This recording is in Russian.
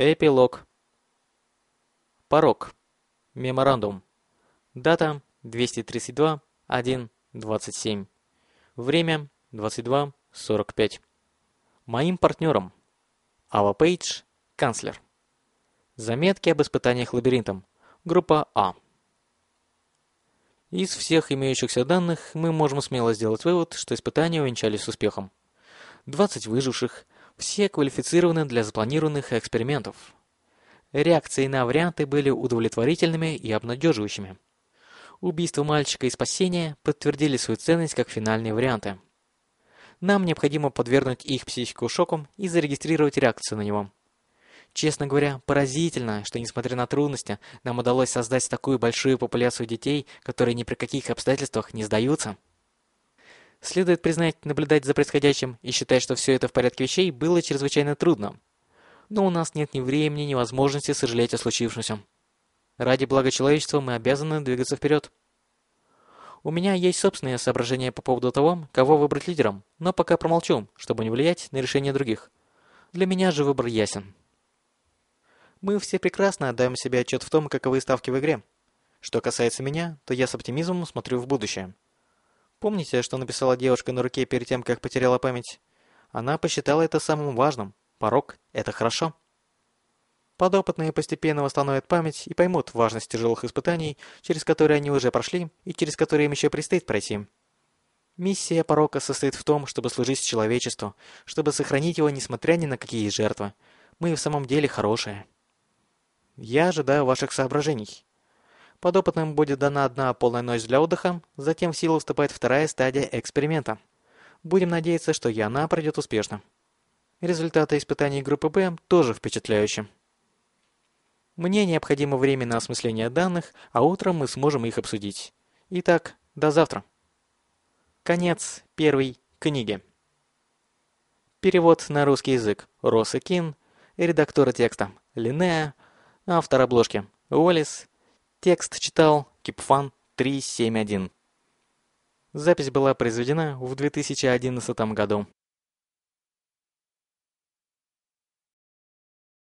Эпилог. Порог. Меморандум. Дата 232.1.27. Время 22.45. Моим партнером. Ава Пейдж, канцлер. Заметки об испытаниях лабиринтом. Группа А. Из всех имеющихся данных мы можем смело сделать вывод, что испытания увенчались успехом. 20 выживших – все квалифицированы для запланированных экспериментов. Реакции на варианты были удовлетворительными и обнадеживающими. Убийство мальчика и спасение подтвердили свою ценность как финальные варианты. Нам необходимо подвергнуть их психику шоку и зарегистрировать реакцию на него. Честно говоря, поразительно, что несмотря на трудности, нам удалось создать такую большую популяцию детей, которые ни при каких обстоятельствах не сдаются. Следует признать, наблюдать за происходящим и считать, что все это в порядке вещей, было чрезвычайно трудно. Но у нас нет ни времени, ни возможности сожалеть о случившемся. Ради блага человечества мы обязаны двигаться вперед. У меня есть собственные соображения по поводу того, кого выбрать лидером, но пока промолчу, чтобы не влиять на решение других. Для меня же выбор ясен. Мы все прекрасно отдаем себе отчет в том, каковы ставки в игре. Что касается меня, то я с оптимизмом смотрю в будущее. Помните, что написала девушка на руке перед тем, как потеряла память? Она посчитала это самым важным. Порог – это хорошо. Подопытные постепенно восстановят память и поймут важность тяжелых испытаний, через которые они уже прошли и через которые им еще предстоит пройти. Миссия порока состоит в том, чтобы служить человечеству, чтобы сохранить его, несмотря ни на какие жертвы. Мы в самом деле хорошие. Я ожидаю ваших соображений. Подопытным будет дана одна полная ночь для отдыха, затем в силу вступает вторая стадия эксперимента. Будем надеяться, что и она пройдет успешно. Результаты испытаний группы Б тоже впечатляющие. Мне необходимо время на осмысление данных, а утром мы сможем их обсудить. Итак, до завтра. Конец первой книги. Перевод на русский язык. Росыкин. Редактор текста. Линнея. Автор обложки. Уоллес. Текст читал Кипфан 371. Запись была произведена в 2011 году.